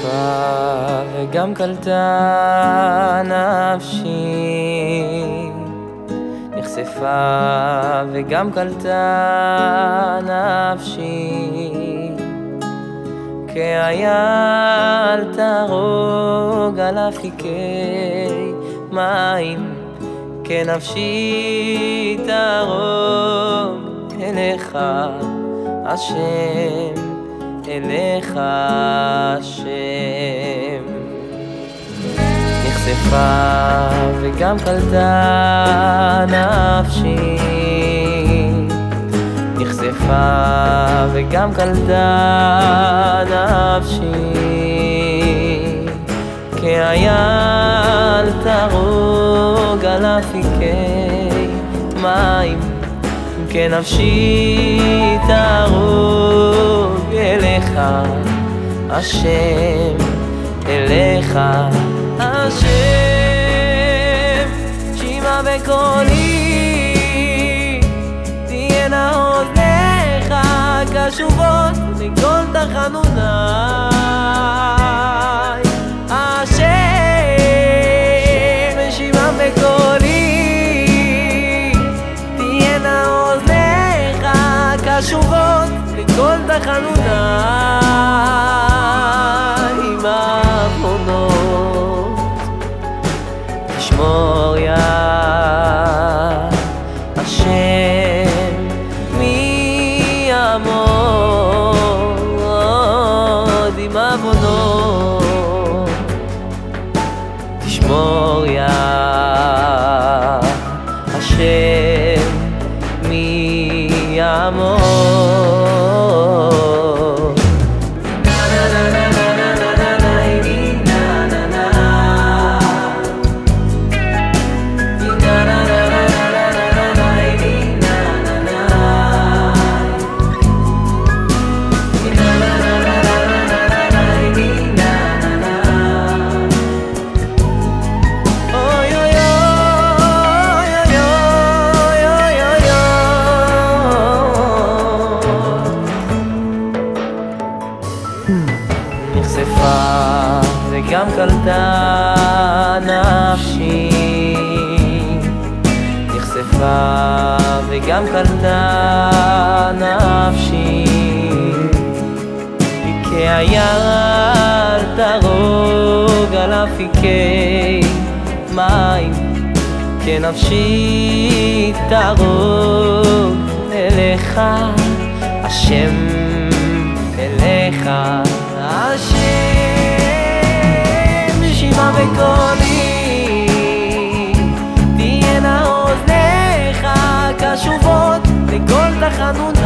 נחשפה וגם קלטה נפשי. נחשפה וגם קלטה נפשי. כאייל תרוג על אפיקי מים כנפשי תרוג אליך השם אליך השם. נחשפה וגם קלטה נפשי. נחשפה וגם קלטה נפשי. כאייל תרוג על אפיקי מים כנפשי תרוג אליך, השם, אליך, השם, שמע בקולי, תהיינה אוזניך קשובות לכל תחנוני. קשובות לכל תחנוני. לשמור יא השם וגם קלטה נפשי. נחשפה וגם קלטה נפשי. כאייל תרוג על אפיקי מים. כנפשי תרוג אליך השם אליך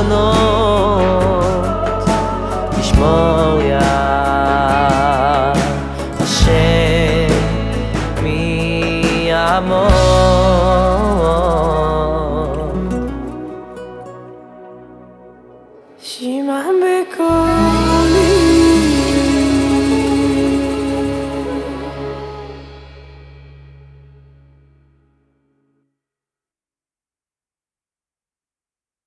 עוונות